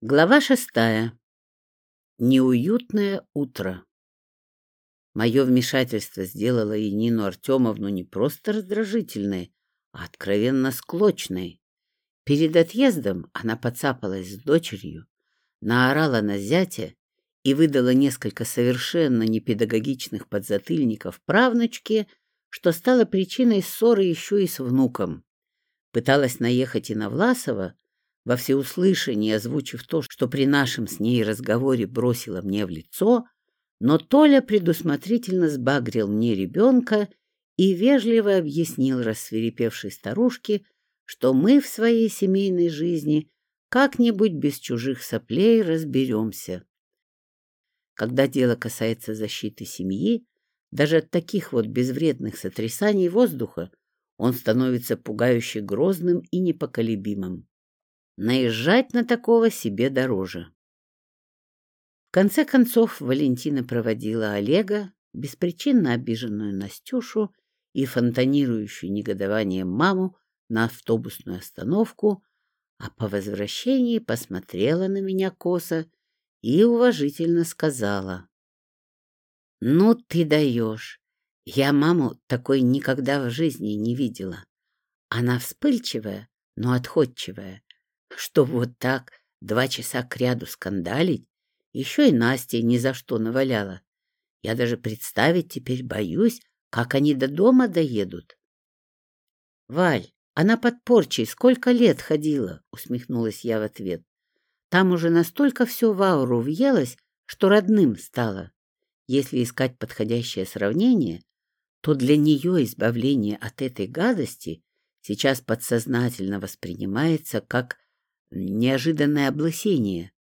Глава шестая. Неуютное утро. Мое вмешательство сделало Янину Артемовну не просто раздражительной, а откровенно склочной. Перед отъездом она подцапалась с дочерью, наорала на зятя и выдала несколько совершенно непедагогичных подзатыльников правнучке, что стало причиной ссоры еще и с внуком. Пыталась наехать и на Власова, во всеуслышание озвучив то, что при нашем с ней разговоре бросила мне в лицо, но Толя предусмотрительно сбагрил мне ребенка и вежливо объяснил рассверепевшей старушке, что мы в своей семейной жизни как-нибудь без чужих соплей разберемся. Когда дело касается защиты семьи, даже от таких вот безвредных сотрясаний воздуха он становится пугающе грозным и непоколебимым. Наезжать на такого себе дороже. В конце концов Валентина проводила Олега, беспричинно обиженную Настюшу и фонтанирующую негодованием маму на автобусную остановку, а по возвращении посмотрела на меня косо и уважительно сказала. — Ну ты даешь! Я маму такой никогда в жизни не видела. Она вспыльчивая, но отходчивая, что вот так два часа кряду скандалить, еще и Настя ни за что наваляла. Я даже представить теперь боюсь, как они до дома доедут. — Валь, она под порчей сколько лет ходила, — усмехнулась я в ответ. Там уже настолько все в ауру въелось, что родным стало. Если искать подходящее сравнение, то для нее избавление от этой гадости сейчас подсознательно воспринимается как Неожиданное облысение.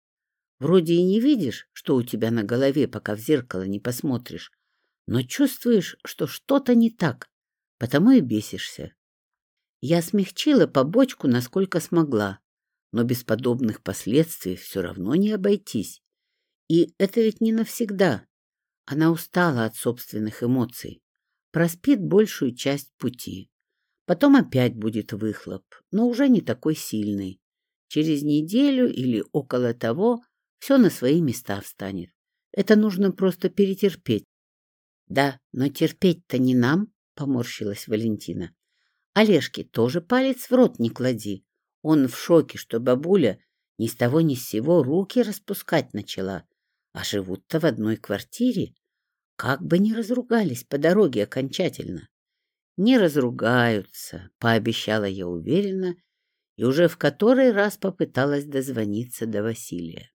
Вроде и не видишь, что у тебя на голове, пока в зеркало не посмотришь, но чувствуешь, что что-то не так, потому и бесишься. Я смягчила побочку, насколько смогла, но без подобных последствий все равно не обойтись. И это ведь не навсегда. Она устала от собственных эмоций, проспит большую часть пути. Потом опять будет выхлоп, но уже не такой сильный. Через неделю или около того все на свои места встанет. Это нужно просто перетерпеть. — Да, но терпеть-то не нам, — поморщилась Валентина. — Олежке тоже палец в рот не клади. Он в шоке, что бабуля ни с того ни с сего руки распускать начала, а живут-то в одной квартире. Как бы не разругались по дороге окончательно. — Не разругаются, — пообещала я уверенно и уже в который раз попыталась дозвониться до Василия.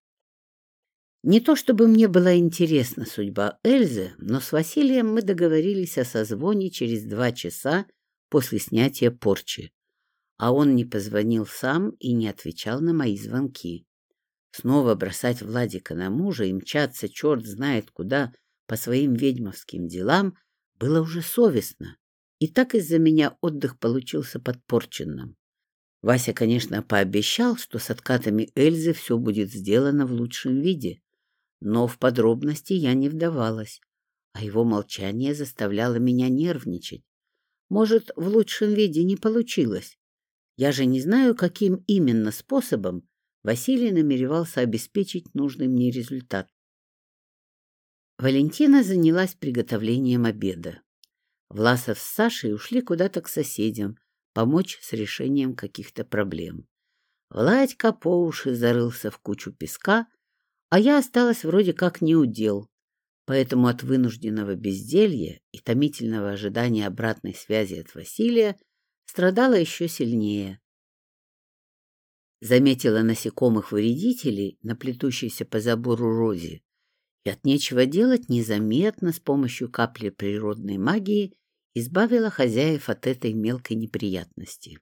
Не то чтобы мне была интересна судьба Эльзы, но с Василием мы договорились о созвоне через два часа после снятия порчи, а он не позвонил сам и не отвечал на мои звонки. Снова бросать Владика на мужа и мчаться черт знает куда по своим ведьмовским делам было уже совестно, и так из-за меня отдых получился подпорченным. Вася, конечно, пообещал, что с откатами Эльзы все будет сделано в лучшем виде, но в подробности я не вдавалась, а его молчание заставляло меня нервничать. Может, в лучшем виде не получилось. Я же не знаю, каким именно способом Василий намеревался обеспечить нужный мне результат. Валентина занялась приготовлением обеда. Власов с Сашей ушли куда-то к соседям, помочь с решением каких-то проблем. Владька по уши зарылся в кучу песка, а я осталась вроде как неудел, поэтому от вынужденного безделья и томительного ожидания обратной связи от Василия страдала еще сильнее. Заметила насекомых вредителей на плетущейся по забору розе и от нечего делать незаметно с помощью капли природной магии избавила хозяев от этой мелкой неприятности.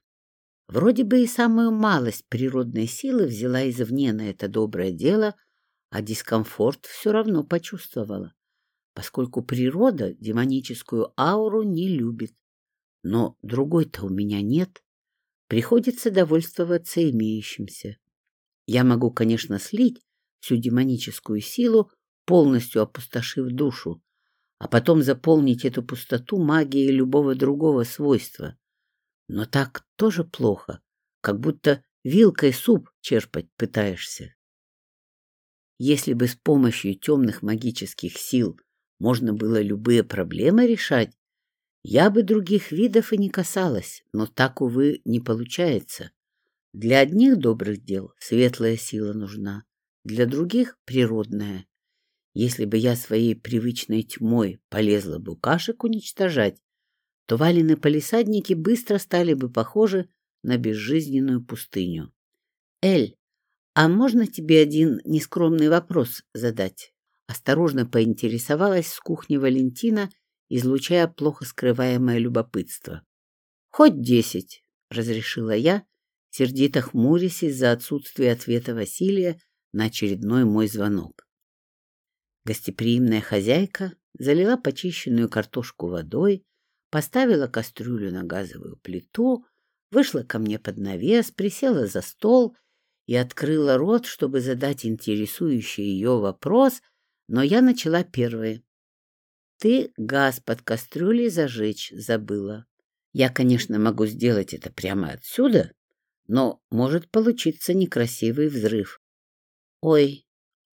Вроде бы и самую малость природной силы взяла извне на это доброе дело, а дискомфорт все равно почувствовала, поскольку природа демоническую ауру не любит. Но другой-то у меня нет. Приходится довольствоваться имеющимся. Я могу, конечно, слить всю демоническую силу, полностью опустошив душу, а потом заполнить эту пустоту магией любого другого свойства. Но так тоже плохо, как будто вилкой суп черпать пытаешься. Если бы с помощью темных магических сил можно было любые проблемы решать, я бы других видов и не касалась, но так, увы, не получается. Для одних добрых дел светлая сила нужна, для других — природная. Если бы я своей привычной тьмой полезла букашек уничтожать, то Валины полисадники быстро стали бы похожи на безжизненную пустыню. «Эль, а можно тебе один нескромный вопрос задать?» Осторожно поинтересовалась с кухни Валентина, излучая плохо скрываемое любопытство. «Хоть десять», — разрешила я, сердито хмурясь из-за отсутствия ответа Василия на очередной мой звонок. Гостеприимная хозяйка залила почищенную картошку водой, поставила кастрюлю на газовую плиту, вышла ко мне под навес, присела за стол и открыла рот, чтобы задать интересующий ее вопрос, но я начала первой. Ты газ под кастрюлей зажечь забыла. Я, конечно, могу сделать это прямо отсюда, но может получиться некрасивый взрыв. Ой,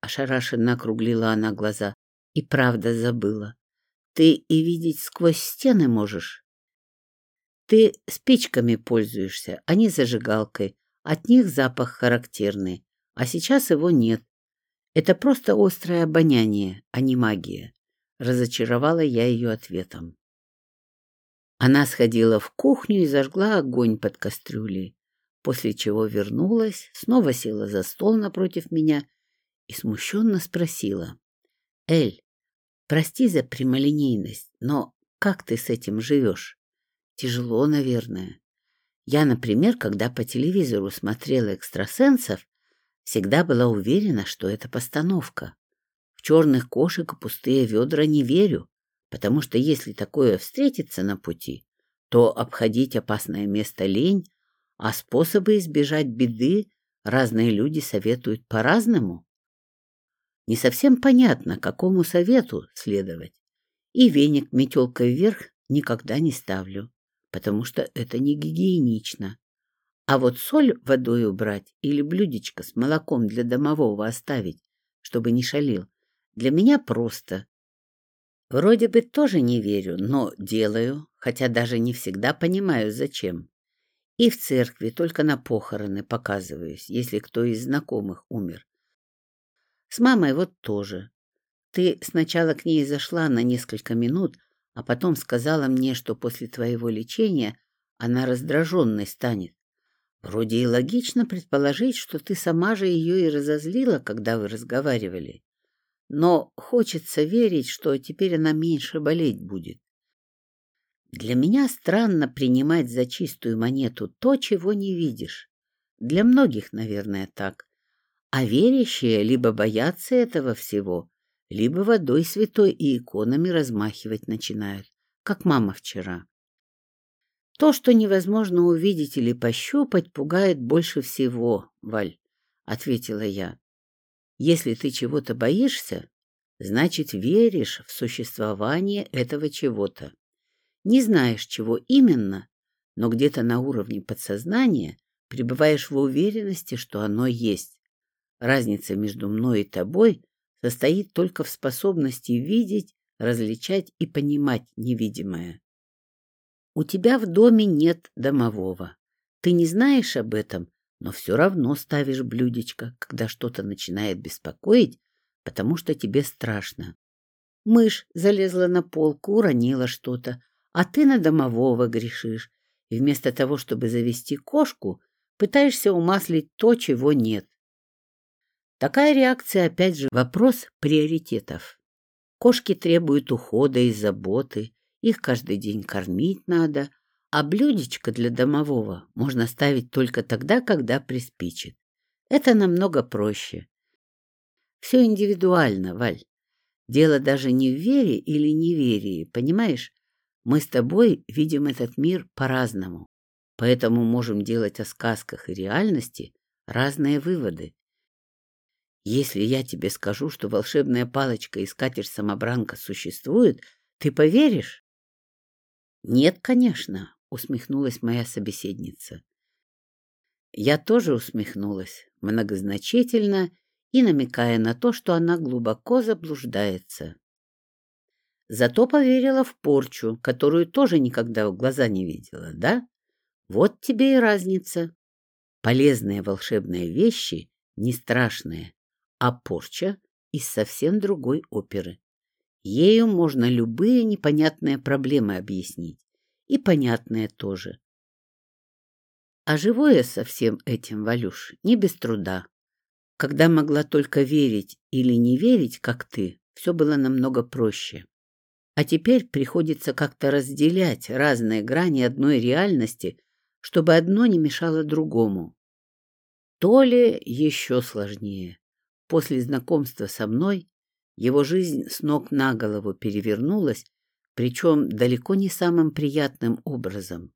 ошарашенно округлила она глаза. И правда забыла. Ты и видеть сквозь стены можешь. Ты спичками пользуешься, а не зажигалкой. От них запах характерный, а сейчас его нет. Это просто острое обоняние, а не магия. Разочаровала я ее ответом. Она сходила в кухню и зажгла огонь под кастрюлей, после чего вернулась, снова села за стол напротив меня и смущенно спросила. — Эль, Прости за прямолинейность, но как ты с этим живешь? Тяжело, наверное. Я, например, когда по телевизору смотрела экстрасенсов, всегда была уверена, что это постановка. В черных кошек и пустые ведра не верю, потому что если такое встретится на пути, то обходить опасное место лень, а способы избежать беды разные люди советуют по-разному. Не совсем понятно, какому совету следовать. И веник метелкой вверх никогда не ставлю, потому что это не гигиенично. А вот соль водой убрать или блюдечко с молоком для домового оставить, чтобы не шалил, для меня просто. Вроде бы тоже не верю, но делаю, хотя даже не всегда понимаю, зачем. И в церкви только на похороны показываюсь, если кто из знакомых умер. С мамой вот тоже. Ты сначала к ней зашла на несколько минут, а потом сказала мне, что после твоего лечения она раздраженной станет. Вроде и логично предположить, что ты сама же ее и разозлила, когда вы разговаривали. Но хочется верить, что теперь она меньше болеть будет. Для меня странно принимать за чистую монету то, чего не видишь. Для многих, наверное, так. А верящие либо боятся этого всего, либо водой святой и иконами размахивать начинают, как мама вчера. То, что невозможно увидеть или пощупать, пугает больше всего, Валь, — ответила я. Если ты чего-то боишься, значит, веришь в существование этого чего-то. Не знаешь, чего именно, но где-то на уровне подсознания пребываешь в уверенности, что оно есть. Разница между мной и тобой состоит только в способности видеть, различать и понимать невидимое. У тебя в доме нет домового. Ты не знаешь об этом, но все равно ставишь блюдечко, когда что-то начинает беспокоить, потому что тебе страшно. Мышь залезла на полку, уронила что-то, а ты на домового грешишь, и вместо того, чтобы завести кошку, пытаешься умаслить то, чего нет. Такая реакция, опять же, вопрос приоритетов. Кошки требуют ухода и заботы, их каждый день кормить надо, а блюдечко для домового можно ставить только тогда, когда приспичит. Это намного проще. Все индивидуально, Валь. Дело даже не в вере или неверии, понимаешь? Мы с тобой видим этот мир по-разному, поэтому можем делать о сказках и реальности разные выводы. Если я тебе скажу, что волшебная палочка и скатерть-самобранка существуют, ты поверишь? Нет, конечно, усмехнулась моя собеседница. Я тоже усмехнулась, многозначительно, и намекая на то, что она глубоко заблуждается. Зато поверила в порчу, которую тоже никогда в глаза не видела, да? Вот тебе и разница. Полезные волшебные вещи не страшные, а порча из совсем другой оперы. Ею можно любые непонятные проблемы объяснить. И понятные тоже. А живое со всем этим, Валюш, не без труда. Когда могла только верить или не верить, как ты, все было намного проще. А теперь приходится как-то разделять разные грани одной реальности, чтобы одно не мешало другому. То ли еще сложнее. После знакомства со мной его жизнь с ног на голову перевернулась, причем далеко не самым приятным образом.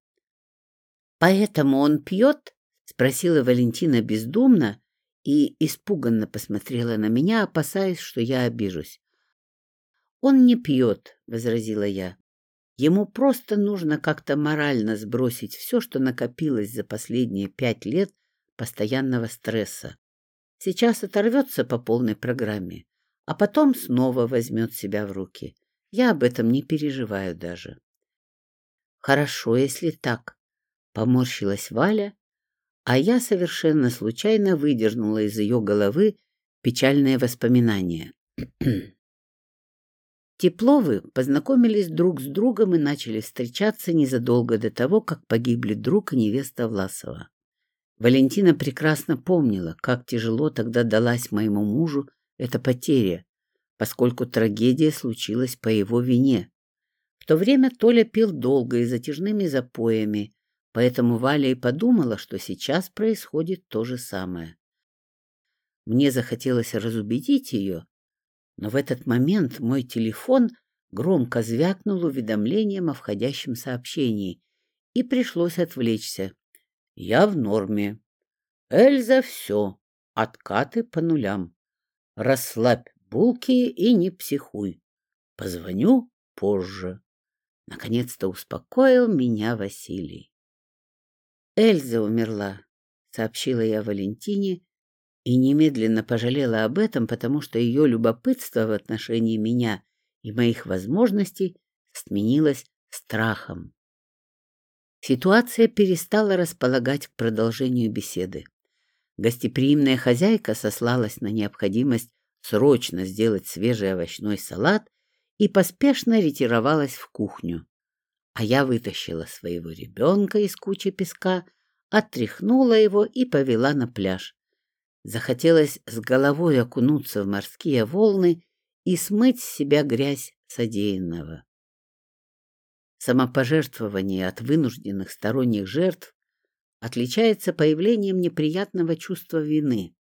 «Поэтому он пьет?» — спросила Валентина бездумно и испуганно посмотрела на меня, опасаясь, что я обижусь. «Он не пьет», — возразила я. «Ему просто нужно как-то морально сбросить все, что накопилось за последние пять лет постоянного стресса. Сейчас оторвется по полной программе, а потом снова возьмет себя в руки. Я об этом не переживаю даже. Хорошо, если так, поморщилась Валя, а я совершенно случайно выдернула из ее головы печальные воспоминания. Тепловы познакомились друг с другом и начали встречаться незадолго до того, как погибли друг и невеста Власова. Валентина прекрасно помнила, как тяжело тогда далась моему мужу эта потеря, поскольку трагедия случилась по его вине. В то время Толя пил долго и затяжными запоями, поэтому Валя и подумала, что сейчас происходит то же самое. Мне захотелось разубедить ее, но в этот момент мой телефон громко звякнул уведомлением о входящем сообщении, и пришлось отвлечься. Я в норме. Эльза все. Откаты по нулям. Расслабь булки и не психуй. Позвоню позже. Наконец-то успокоил меня Василий. Эльза умерла, сообщила я Валентине и немедленно пожалела об этом, потому что ее любопытство в отношении меня и моих возможностей сменилось страхом. Ситуация перестала располагать к продолжению беседы. Гостеприимная хозяйка сослалась на необходимость срочно сделать свежий овощной салат и поспешно ретировалась в кухню. А я вытащила своего ребенка из кучи песка, отряхнула его и повела на пляж. Захотелось с головой окунуться в морские волны и смыть с себя грязь содеянного. Самопожертвование от вынужденных сторонних жертв отличается появлением неприятного чувства вины.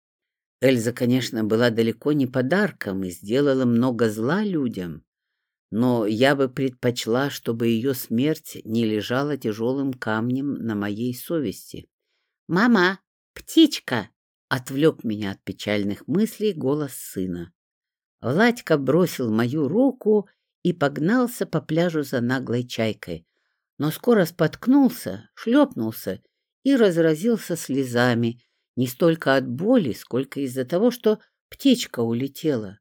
Эльза, конечно, была далеко не подарком и сделала много зла людям, но я бы предпочла, чтобы ее смерть не лежала тяжелым камнем на моей совести. «Мама, птичка!» — отвлек меня от печальных мыслей голос сына. Владька бросил мою руку и погнался по пляжу за наглой чайкой, но скоро споткнулся, шлепнулся и разразился слезами, не столько от боли, сколько из-за того, что птичка улетела.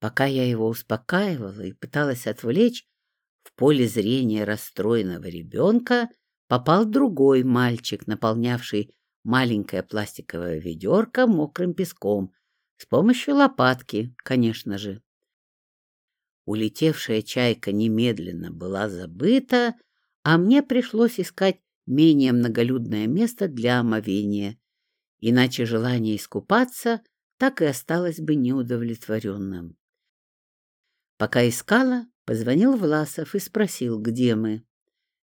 Пока я его успокаивала и пыталась отвлечь, в поле зрения расстроенного ребенка попал другой мальчик, наполнявший маленькое пластиковое ведерко мокрым песком, с помощью лопатки, конечно же. Улетевшая чайка немедленно была забыта, а мне пришлось искать менее многолюдное место для омовения, иначе желание искупаться так и осталось бы неудовлетворенным. Пока искала, позвонил Власов и спросил, где мы.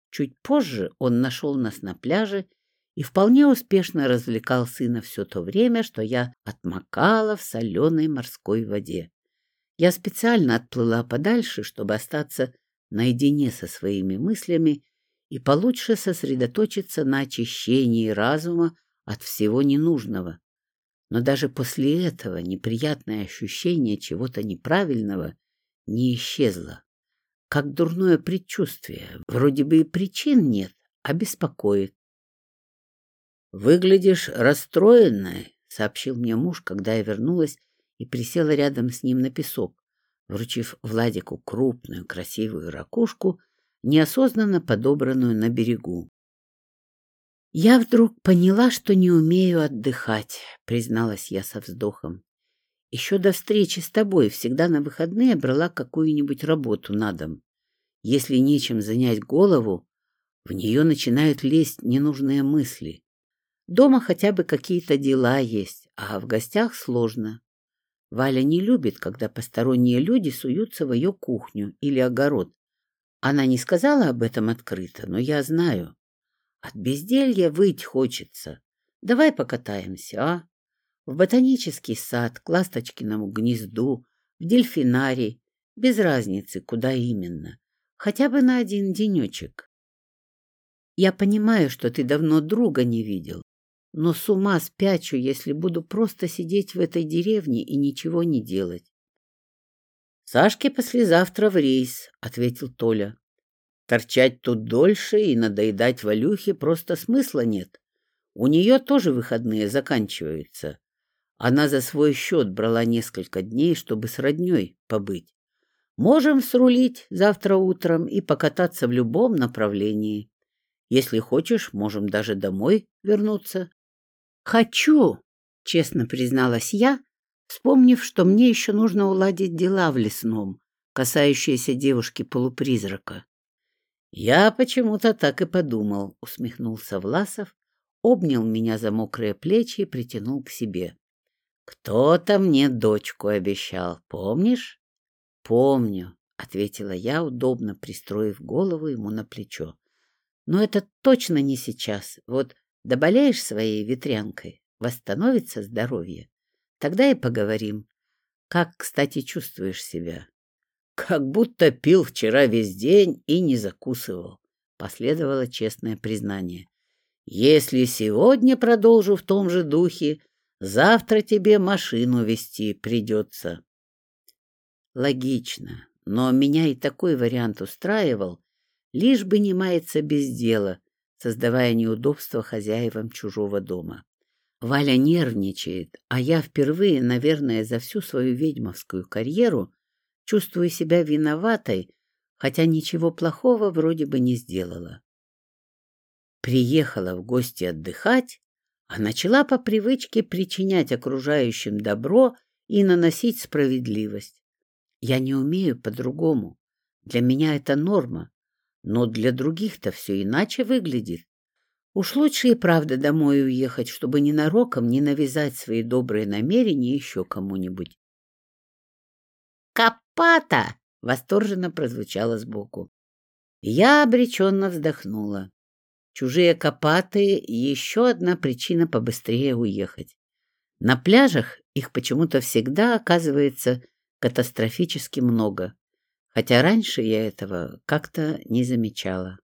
Чуть позже он нашел нас на пляже и вполне успешно развлекал сына все то время, что я отмокала в соленой морской воде. Я специально отплыла подальше, чтобы остаться наедине со своими мыслями и получше сосредоточиться на очищении разума от всего ненужного. Но даже после этого неприятное ощущение чего-то неправильного не исчезло. Как дурное предчувствие. Вроде бы и причин нет, а беспокоит. «Выглядишь расстроенной», — сообщил мне муж, когда я вернулась и присела рядом с ним на песок, вручив Владику крупную красивую ракушку, неосознанно подобранную на берегу. «Я вдруг поняла, что не умею отдыхать», — призналась я со вздохом. «Еще до встречи с тобой всегда на выходные брала какую-нибудь работу на дом. Если нечем занять голову, в нее начинают лезть ненужные мысли. Дома хотя бы какие-то дела есть, а в гостях сложно. Валя не любит, когда посторонние люди суются в ее кухню или огород. Она не сказала об этом открыто, но я знаю. От безделья выть хочется. Давай покатаемся, а? В ботанический сад, к ласточкиному гнезду, в дельфинарий. Без разницы, куда именно. Хотя бы на один денечек. Я понимаю, что ты давно друга не видел, но с ума спячу, если буду просто сидеть в этой деревне и ничего не делать. «Сашке послезавтра в рейс», — ответил Толя. «Торчать тут дольше и надоедать Валюхе просто смысла нет. У нее тоже выходные заканчиваются. Она за свой счет брала несколько дней, чтобы с родней побыть. Можем срулить завтра утром и покататься в любом направлении. Если хочешь, можем даже домой вернуться. «Хочу», — честно призналась я, вспомнив, что мне еще нужно уладить дела в лесном, касающиеся девушки-полупризрака. «Я почему-то так и подумал», — усмехнулся Власов, обнял меня за мокрые плечи и притянул к себе. «Кто-то мне дочку обещал, помнишь?» «Помню», — ответила я, удобно пристроив голову ему на плечо. «Но это точно не сейчас. Вот Доболеешь своей ветрянкой, восстановится здоровье. Тогда и поговорим. Как, кстати, чувствуешь себя? Как будто пил вчера весь день и не закусывал. Последовало честное признание. Если сегодня продолжу в том же духе, завтра тебе машину вести придется. Логично, но меня и такой вариант устраивал, лишь бы не маяться без дела, создавая неудобства хозяевам чужого дома. Валя нервничает, а я впервые, наверное, за всю свою ведьмовскую карьеру чувствую себя виноватой, хотя ничего плохого вроде бы не сделала. Приехала в гости отдыхать, а начала по привычке причинять окружающим добро и наносить справедливость. Я не умею по-другому. Для меня это норма но для других-то все иначе выглядит. Уж лучше и правда домой уехать, чтобы ненароком не навязать свои добрые намерения еще кому-нибудь. «Копата!» — восторженно прозвучало сбоку. Я обреченно вздохнула. Чужие копаты — еще одна причина побыстрее уехать. На пляжах их почему-то всегда оказывается катастрофически много хотя раньше я этого как-то не замечала.